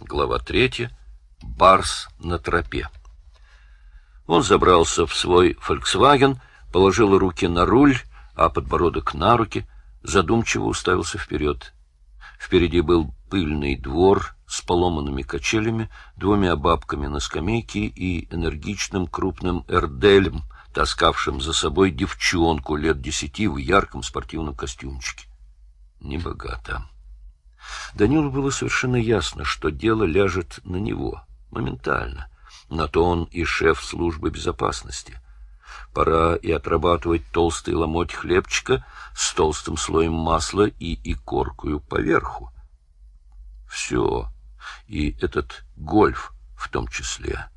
Глава третья. Барс на тропе. Он забрался в свой «Фольксваген», положил руки на руль, а подбородок на руки, задумчиво уставился вперед. Впереди был пыльный двор с поломанными качелями, двумя бабками на скамейке и энергичным крупным эрделем, таскавшим за собой девчонку лет десяти в ярком спортивном костюмчике. Небогато. Данилу было совершенно ясно, что дело ляжет на него, моментально. На то он и шеф службы безопасности. Пора и отрабатывать толстый ломоть хлебчика с толстым слоем масла и икоркою поверху. Все, и этот гольф в том числе.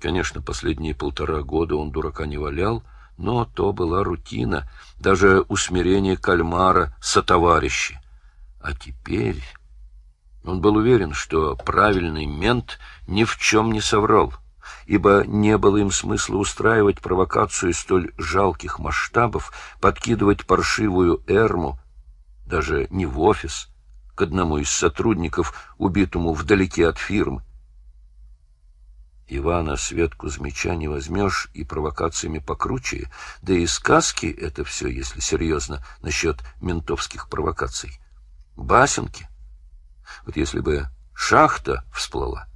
Конечно, последние полтора года он дурака не валял, но то была рутина, даже усмирение кальмара сотоварищи. А теперь он был уверен, что правильный мент ни в чем не соврал, ибо не было им смысла устраивать провокацию столь жалких масштабов, подкидывать паршивую эрму, даже не в офис, к одному из сотрудников, убитому вдалеке от фирмы. Ивана Светку Кузьмича не возьмешь и провокациями покруче, да и сказки это все, если серьезно, насчет ментовских провокаций. Басенки. Вот если бы шахта всплыла,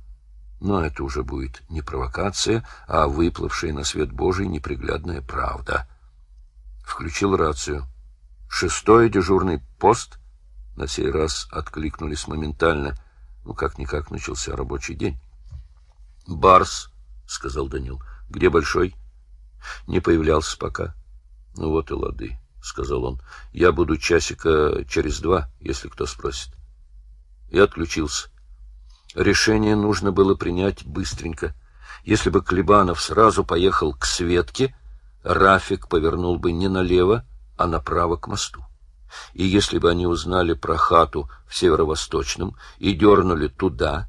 но это уже будет не провокация, а выплывшая на свет Божий неприглядная правда. Включил рацию. Шестой дежурный пост на сей раз откликнулись моментально. Ну, как-никак начался рабочий день. — Барс, — сказал Данил. — Где Большой? — Не появлялся пока. — Ну вот и лады. — сказал он. — Я буду часика через два, если кто спросит. И отключился. Решение нужно было принять быстренько. Если бы Клебанов сразу поехал к Светке, Рафик повернул бы не налево, а направо к мосту. И если бы они узнали про хату в северо-восточном и дернули туда,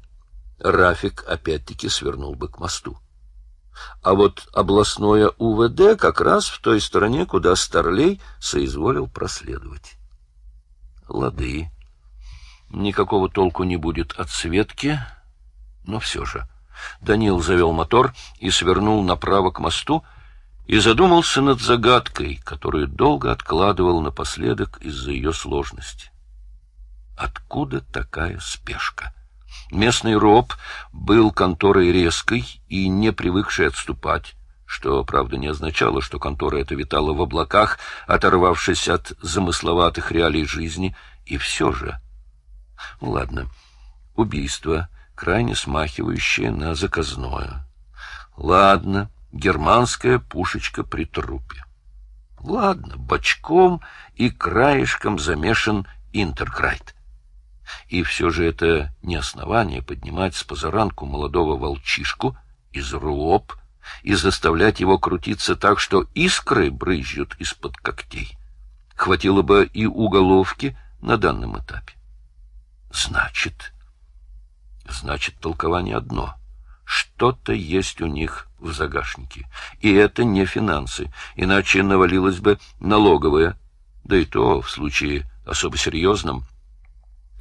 Рафик опять-таки свернул бы к мосту а вот областное УВД как раз в той стороне, куда Старлей соизволил проследовать. Лады. Никакого толку не будет от Светки, но все же. Данил завел мотор и свернул направо к мосту и задумался над загадкой, которую долго откладывал напоследок из-за ее сложности. Откуда такая спешка? — Местный роб был конторой резкой и не привыкшей отступать, что, правда, не означало, что контора эта витала в облаках, оторвавшись от замысловатых реалий жизни, и все же... Ладно, убийство, крайне смахивающее на заказное. Ладно, германская пушечка при трупе. Ладно, бочком и краешком замешан Интеркрайт. И все же это не основание поднимать с позаранку молодого волчишку из руоп и заставлять его крутиться так, что искры брызжут из-под когтей. Хватило бы и уголовки на данном этапе. Значит, значит, толкование одно. Что-то есть у них в загашнике. И это не финансы, иначе навалилось бы налоговое. Да и то, в случае особо серьезном,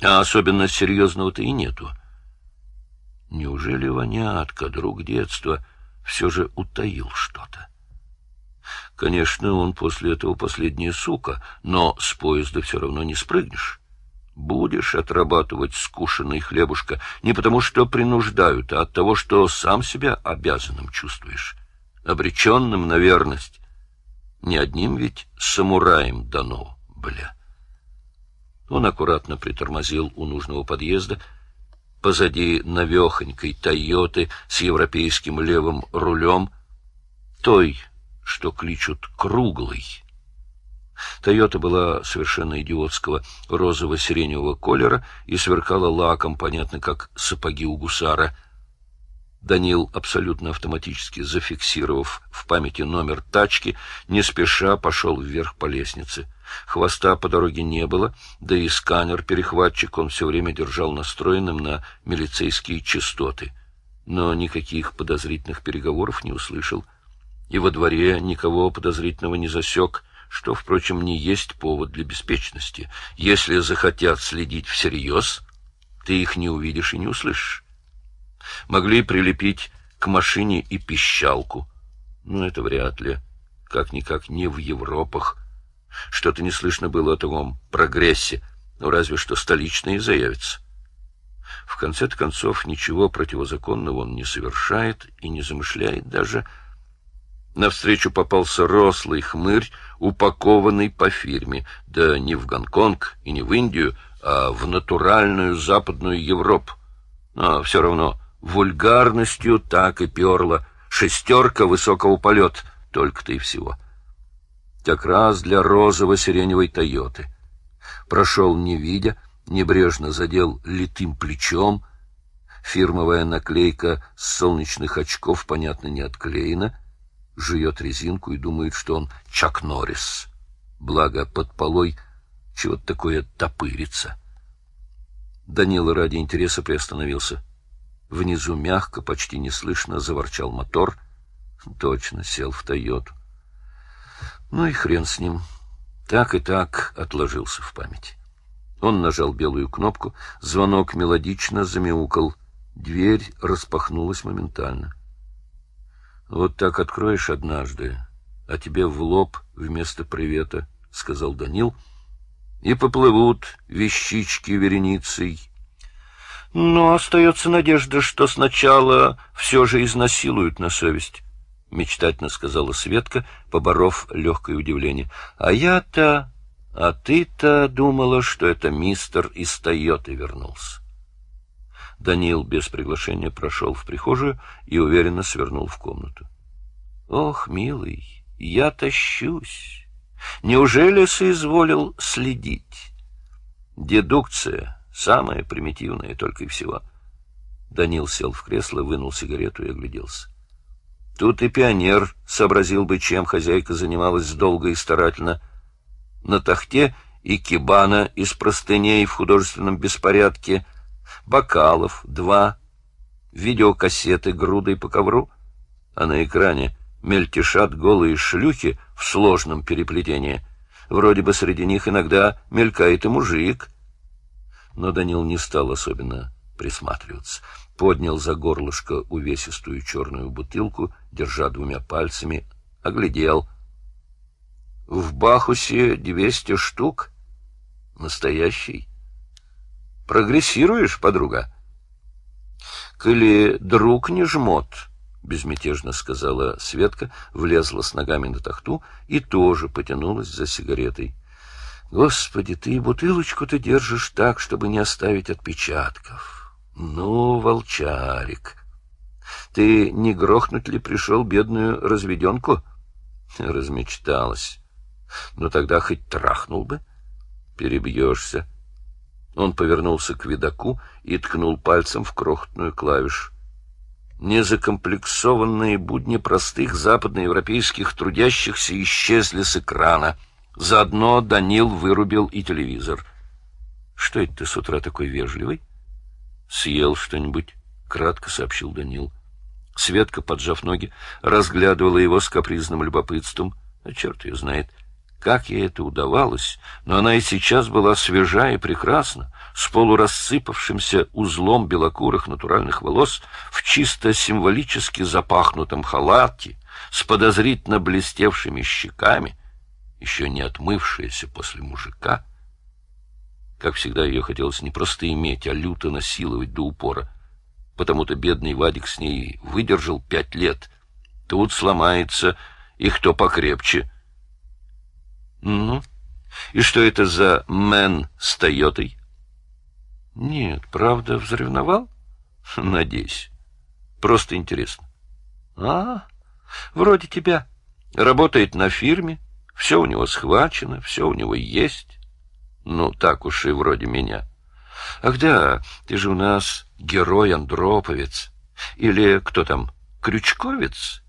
а особенно серьезного-то и нету. Неужели Ванятка, друг детства, все же утаил что-то? Конечно, он после этого последняя сука, но с поезда все равно не спрыгнешь. Будешь отрабатывать скушенный хлебушка не потому, что принуждают, а от того, что сам себя обязанным чувствуешь, обреченным на верность. Не одним ведь самураем дано, бля. Он аккуратно притормозил у нужного подъезда, позади навехонькой «Тойоты» с европейским левым рулем, той, что кличут «круглой». «Тойота» была совершенно идиотского розово-сиреневого колера и сверкала лаком, понятно, как сапоги у гусара — Данил, абсолютно автоматически зафиксировав в памяти номер тачки, не спеша пошел вверх по лестнице. Хвоста по дороге не было, да и сканер-перехватчик он все время держал настроенным на милицейские частоты. Но никаких подозрительных переговоров не услышал. И во дворе никого подозрительного не засек, что, впрочем, не есть повод для беспечности. Если захотят следить всерьез, ты их не увидишь и не услышишь. Могли прилепить к машине и пищалку. Ну, это вряд ли. Как-никак не в Европах. Что-то не слышно было о таком прогрессе. Ну, разве что столичные заявятся. В конце концов, ничего противозаконного он не совершает и не замышляет даже. Навстречу попался рослый хмырь, упакованный по фирме, да не в Гонконг и не в Индию, а в натуральную западную Европу. Но все равно вульгарностью так и перла. Шестерка высокого полета, только-то и всего. Как раз для розово-сиреневой «Тойоты». Прошел не видя, небрежно задел литым плечом. Фирмовая наклейка солнечных очков, понятно, не отклеена. Жует резинку и думает, что он Чак Норрис. Благо, под полой чего-то такое топырится. Данила ради интереса приостановился. Внизу мягко, почти неслышно заворчал мотор. Точно сел в «Тойоту». Ну и хрен с ним. Так и так отложился в памяти. Он нажал белую кнопку, звонок мелодично замяукал. Дверь распахнулась моментально. «Вот так откроешь однажды, а тебе в лоб вместо привета», — сказал Данил, — «и поплывут вещички вереницей». Но остается надежда, что сначала все же изнасилуют на совесть, — мечтательно сказала Светка, поборов легкое удивление. — А я-то... А ты-то думала, что это мистер из Тойоты вернулся. Данил без приглашения прошел в прихожую и уверенно свернул в комнату. — Ох, милый, я тащусь. Неужели соизволил следить? Дедукция — самая примитивная только и всего. Данил сел в кресло, вынул сигарету и огляделся. Тут и пионер сообразил бы, чем хозяйка занималась долго и старательно — на тахте и кибана из простыней в художественном беспорядке, бокалов два, видеокассеты грудой по ковру, а на экране мельтешат голые шлюхи в сложном переплетении. Вроде бы среди них иногда мелькает и мужик. Но Данил не стал особенно присматриваться. Поднял за горлышко увесистую черную бутылку, держа двумя пальцами, оглядел — в Бахусе двести штук. Настоящий. Прогрессируешь, подруга? Коли друг не жмот, безмятежно сказала Светка, влезла с ногами на тахту и тоже потянулась за сигаретой. Господи, ты и бутылочку-то держишь так, чтобы не оставить отпечатков. Ну, волчарик, ты не грохнуть ли пришел бедную разведенку? Размечталась. Но тогда хоть трахнул бы. Перебьешься. Он повернулся к видаку и ткнул пальцем в крохотную клавишу. Незакомплексованные будни простых западноевропейских трудящихся исчезли с экрана. Заодно Данил вырубил и телевизор. — Что это ты с утра такой вежливый? — Съел что-нибудь, — кратко сообщил Данил. Светка, поджав ноги, разглядывала его с капризным любопытством. А черт ее знает, как ей это удавалось, но она и сейчас была свежа и прекрасна, с полурассыпавшимся узлом белокурых натуральных волос, в чисто символически запахнутом халате, с подозрительно блестевшими щеками, еще не отмывшаяся после мужика. Как всегда, ее хотелось не просто иметь, а люто насиловать до упора. Потому-то бедный Вадик с ней выдержал пять лет. Тут сломается, и кто покрепче — ну, и что это за мэн с Тойотой? Нет, правда, взревновал? Надеюсь. Просто интересно. А, вроде тебя. Работает на фирме, все у него схвачено, все у него есть. Ну, так уж и вроде меня. Ах да, ты же у нас герой-андроповец. Или кто там, крючковец?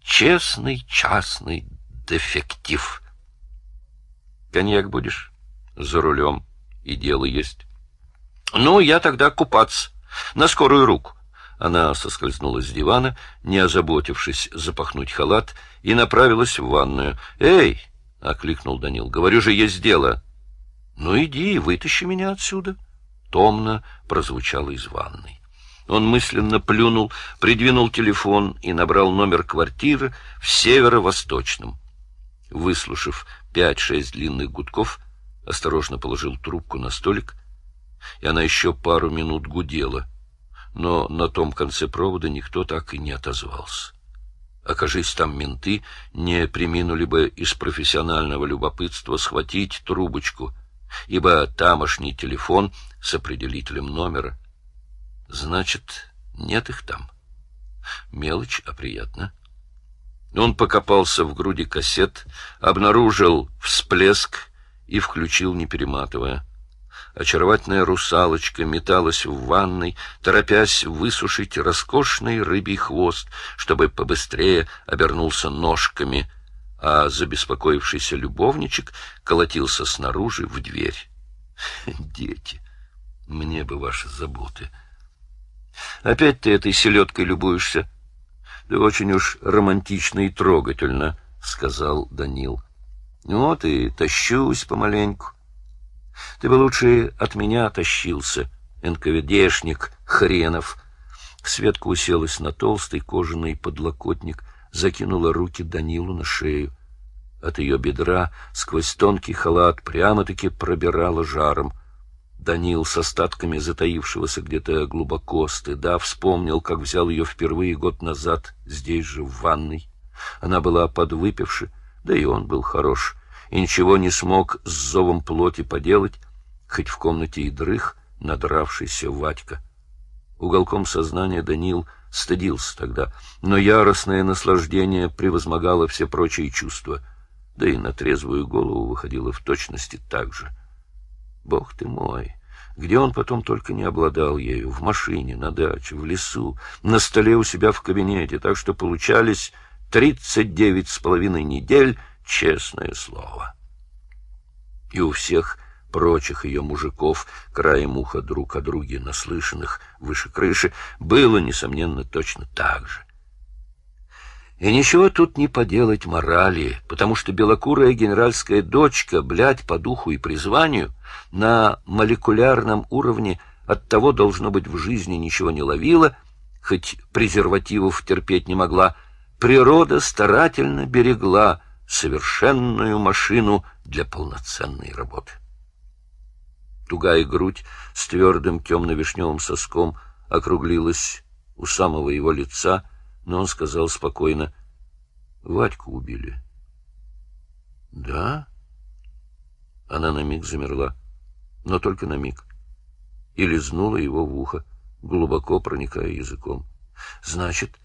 Честный частный дефектив. Коньяк будешь? За рулем. И дело есть. Ну, я тогда купаться. На скорую руку. Она соскользнула с дивана, не озаботившись запахнуть халат, и направилась в ванную. «Эй!» — окликнул Данил. «Говорю же, есть дело». «Ну, иди и вытащи меня отсюда». томно прозвучало из ванной. Он мысленно плюнул, придвинул телефон и набрал номер квартиры в северо-восточном. Выслушав пять-шесть длинных гудков, осторожно положил трубку на столик, и она еще пару минут гудела, но на том конце провода никто так и не отозвался. Окажись там менты, не приминули бы из профессионального любопытства схватить трубочку, ибо тамошний телефон с определителем номера. Значит, нет их там. Мелочь, а приятно. Он покопался в груди кассет, обнаружил всплеск и включил, не перематывая. Очаровательная русалочка металась в ванной, торопясь высушить роскошный рыбий хвост, чтобы побыстрее обернулся ножками, а забеспокоившийся любовничек колотился снаружи в дверь. Дети, мне бы ваши заботы. Опять ты этой селедкой любуешься? Да очень уж романтично и трогательно, — сказал Данил. Вот и тащусь помаленьку. Ты бы лучше от меня тащился, НКВДшник хренов. Светка уселась на толстый кожаный подлокотник, закинула руки Данилу на шею. От ее бедра сквозь тонкий халат прямо-таки пробирала жаром. Данил с остатками затаившегося где-то глубоко стыда вспомнил, как взял ее впервые год назад здесь же, в ванной. Она была подвыпивши, да и он был хорош, и ничего не смог с зовом плоти поделать, хоть в комнате и дрых надравшийся Ватька. Уголком сознания Данил стыдился тогда, но яростное наслаждение превозмогало все прочие чувства, да и на трезвую голову выходило в точности так же. Бог ты мой! Где он потом только не обладал ею, в машине, на даче, в лесу, на столе у себя в кабинете, так что получались тридцать девять с половиной недель, честное слово. И у всех прочих ее мужиков, краем уха друг о друге наслышанных выше крыши, было, несомненно, точно так же. И ничего тут не поделать морали, потому что белокурая генеральская дочка, блядь, по духу и призванию, на молекулярном уровне от того, должно быть, в жизни ничего не ловила, хоть презервативов терпеть не могла, природа старательно берегла совершенную машину для полноценной работы. Тугая грудь с твердым темно-вишневым соском округлилась у самого его лица — но он сказал спокойно, «Вадьку убили». «Да?» Она на миг замерла, но только на миг, и лизнула его в ухо, глубоко проникая языком. «Значит,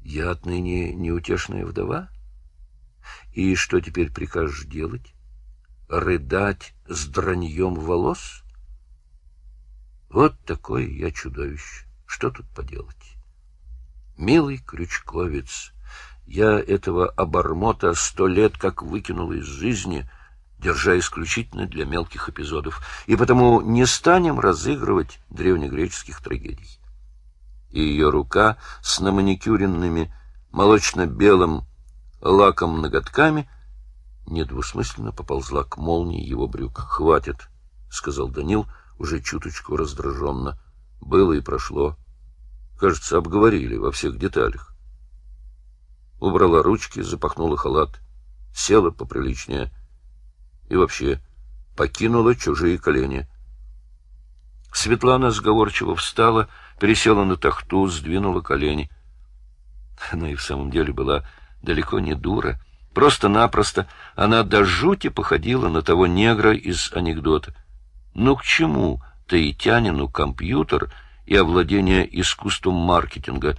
я отныне неутешная вдова? И что теперь прикажешь делать? Рыдать с драньем волос? Вот такое я чудовище. Что тут поделать?» Милый крючковец, я этого обормота сто лет как выкинул из жизни, держа исключительно для мелких эпизодов, и потому не станем разыгрывать древнегреческих трагедий. И ее рука с наманикюренными молочно-белым лаком ноготками недвусмысленно поползла к молнии его брюк. «Хватит», — сказал Данил, уже чуточку раздраженно. «Было и прошло». Кажется, обговорили во всех деталях. Убрала ручки, запахнула халат, села поприличнее и вообще покинула чужие колени. Светлана сговорчиво встала, пересела на тахту, сдвинула колени. Она и в самом деле была далеко не дура. Просто-напросто она до жути походила на того негра из анекдота. Ну к чему таитянину компьютер — и овладение искусством маркетинга,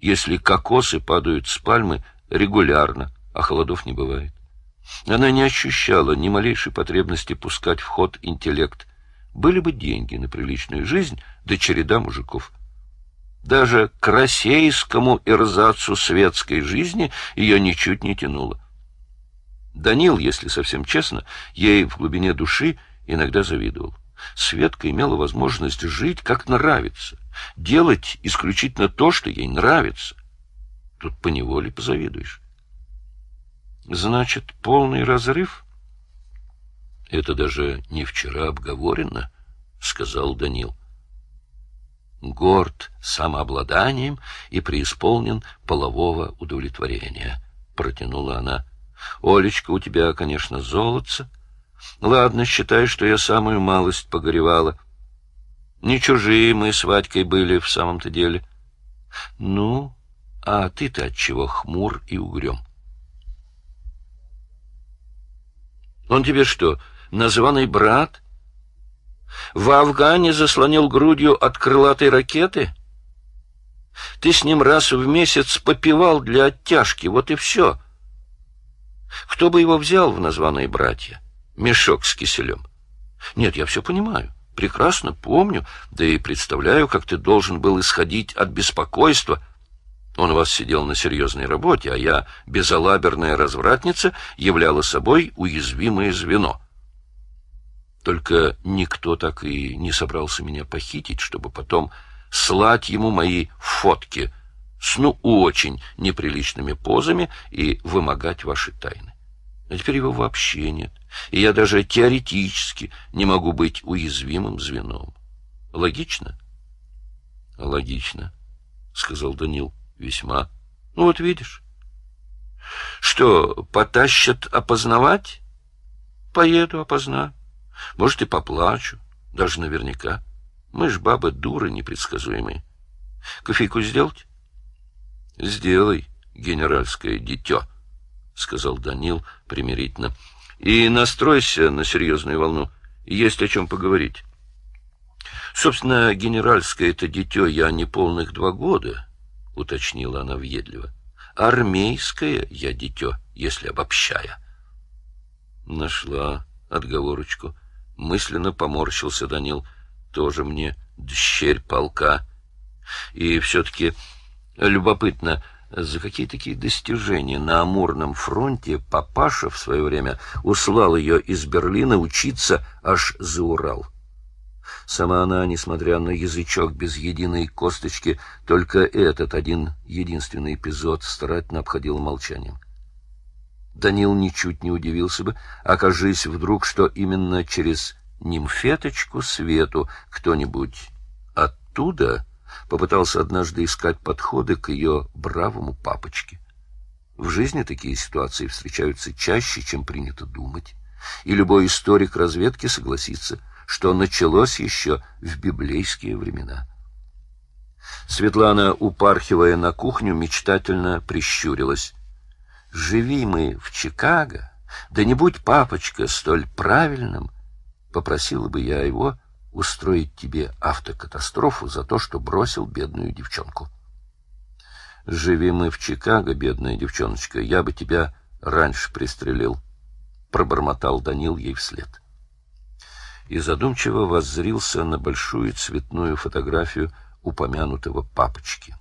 если кокосы падают с пальмы регулярно, а холодов не бывает. Она не ощущала ни малейшей потребности пускать в ход интеллект. Были бы деньги на приличную жизнь, да череда мужиков. Даже к российскому эрзацу светской жизни ее ничуть не тянуло. Данил, если совсем честно, ей в глубине души иногда завидовал. Светка имела возможность жить как нравится, делать исключительно то, что ей нравится. Тут поневоле позавидуешь. Значит, полный разрыв? Это даже не вчера обговорено, сказал Данил. Горд самообладанием и преисполнен полового удовлетворения, протянула она. Олечка, у тебя, конечно, золотце. Ладно, считай, что я самую малость погоревала. Не чужие мы с Вадькой были в самом-то деле. Ну, а ты-то отчего хмур и угрюм? Он тебе что, названный брат? В Афгане заслонил грудью от крылатой ракеты? Ты с ним раз в месяц попивал для оттяжки, вот и все. Кто бы его взял в названные братья? Мешок с киселем. Нет, я все понимаю, прекрасно помню, да и представляю, как ты должен был исходить от беспокойства. Он у вас сидел на серьезной работе, а я, безалаберная развратница, являла собой уязвимое звено. Только никто так и не собрался меня похитить, чтобы потом слать ему мои фотки — с ну очень неприличными позами и вымогать ваши тайны. А теперь его вообще нет, и я даже теоретически не могу быть уязвимым звеном. Логично? Логично, сказал Данил. Весьма. Ну вот видишь. Что, потащат опознавать? Поеду опознаю. Может, и поплачу, даже наверняка. Мы ж бабы дуры непредсказуемые. Кофейку сделать? — Сделай, генеральское дитё, — сказал Данил примирительно. — И настройся на серьезную волну. Есть о чем поговорить. Собственно, генеральское это дитё я не полных два года, — уточнила она въедливо. Армейское я дитё, если обобщая. Нашла отговорочку. Мысленно поморщился Данил. Тоже мне дщерь полка. И все-таки Любопытно, за какие такие достижения на Амурном фронте папаша в свое время услал ее из Берлина учиться аж за Урал. Сама она, несмотря на язычок без единой косточки, только этот один единственный эпизод старательно обходил молчанием. Данил ничуть не удивился бы, окажись вдруг, что именно через нимфеточку Свету кто-нибудь оттуда попытался однажды искать подходы к ее бравому папочке. В жизни такие ситуации встречаются чаще, чем принято думать, и любой историк разведки согласится, что началось еще в библейские времена. Светлана, упархивая на кухню, мечтательно прищурилась. «Живи мы в Чикаго, да не будь папочка столь правильным, попросила бы я его устроить тебе автокатастрофу за то, что бросил бедную девчонку. Живи мы в Чикаго, бедная девчоночка, я бы тебя раньше пристрелил, пробормотал Данил ей вслед. И задумчиво воззрился на большую цветную фотографию упомянутого папочки.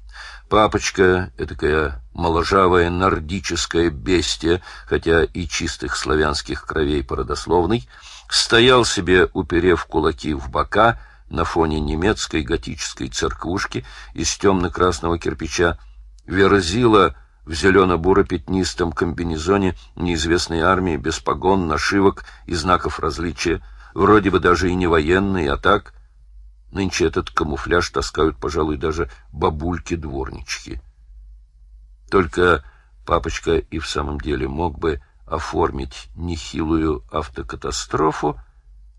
Папочка — этакая моложавая нордическая бестия, хотя и чистых славянских кровей породословный — стоял себе, уперев кулаки в бока, на фоне немецкой готической церквушки из темно-красного кирпича, верзила в зелено-буро-пятнистом комбинезоне неизвестной армии без погон, нашивок и знаков различия, вроде бы даже и не военный, а так... Нынче этот камуфляж таскают, пожалуй, даже бабульки-дворнички. Только папочка и в самом деле мог бы оформить нехилую автокатастрофу,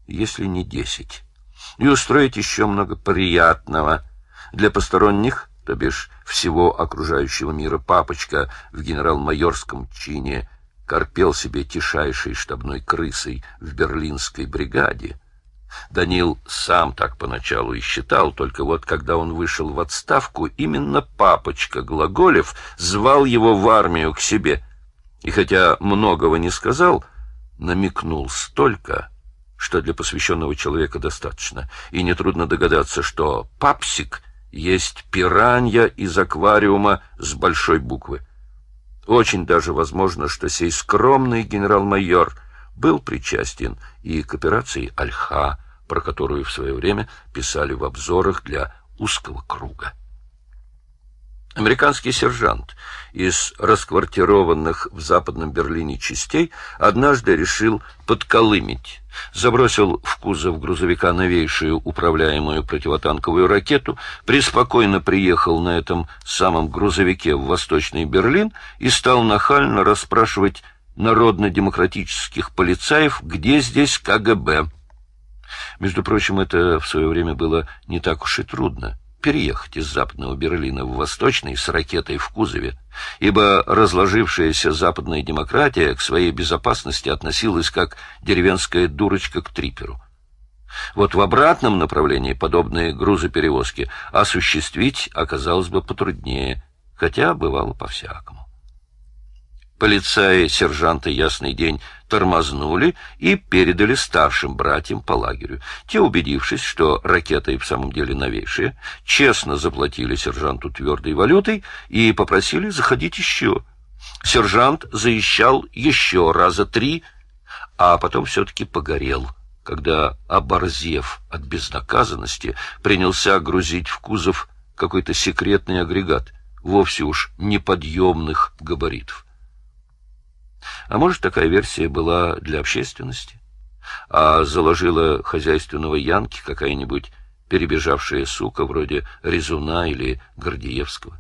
если не десять, и устроить еще много приятного для посторонних, то бишь всего окружающего мира папочка в генерал-майорском чине корпел себе тишайшей штабной крысой в берлинской бригаде. Данил сам так поначалу и считал, только вот когда он вышел в отставку, именно папочка Глаголев звал его в армию к себе — и хотя многого не сказал, намекнул столько, что для посвященного человека достаточно, и нетрудно догадаться, что папсик есть пиранья из аквариума с большой буквы. Очень даже возможно, что сей скромный генерал-майор был причастен и к операции «Альха», про которую в свое время писали в обзорах для узкого круга. Американский сержант из расквартированных в Западном Берлине частей однажды решил подколымить. Забросил в кузов грузовика новейшую управляемую противотанковую ракету, преспокойно приехал на этом самом грузовике в Восточный Берлин и стал нахально расспрашивать народно-демократических полицаев, где здесь КГБ. Между прочим, это в свое время было не так уж и трудно переехать из Западного Берлина в Восточный с ракетой в кузове, ибо разложившаяся западная демократия к своей безопасности относилась как деревенская дурочка к триперу. Вот в обратном направлении подобные грузоперевозки осуществить оказалось бы потруднее, хотя бывало по-всякому. Полицаи, сержанты «Ясный день» тормознули и передали старшим братьям по лагерю. Те, убедившись, что ракета и в самом деле новейшая, честно заплатили сержанту твердой валютой и попросили заходить еще. Сержант заищал еще раза три, а потом все-таки погорел, когда, оборзев от безнаказанности, принялся грузить в кузов какой-то секретный агрегат, вовсе уж неподъемных габаритов. А может, такая версия была для общественности? А заложила хозяйственного Янки какая-нибудь перебежавшая сука вроде Резуна или Гордеевского?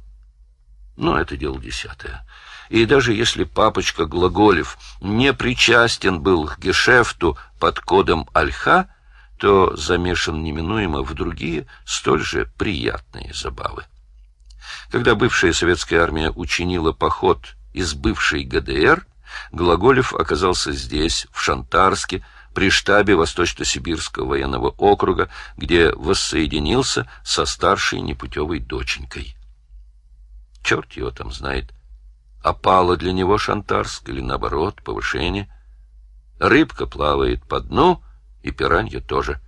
Но это дело десятое. И даже если папочка Глаголев не причастен был к гешефту под кодом Альха, то замешан неминуемо в другие, столь же приятные забавы. Когда бывшая советская армия учинила поход из бывшей ГДР, Глаголев оказался здесь, в Шантарске, при штабе Восточно-Сибирского военного округа, где воссоединился со старшей непутевой доченькой. Черт его там знает, опало для него Шантарск или, наоборот, повышение. Рыбка плавает по дну, и пиранья тоже.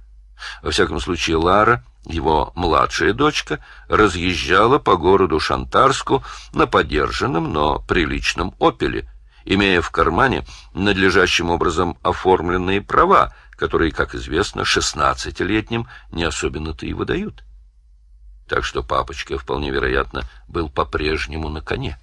Во всяком случае, Лара, его младшая дочка, разъезжала по городу Шантарску на подержанном, но приличном «Опеле», имея в кармане надлежащим образом оформленные права, которые, как известно, шестнадцатилетним не особенно-то и выдают. Так что папочка, вполне вероятно, был по-прежнему на коне.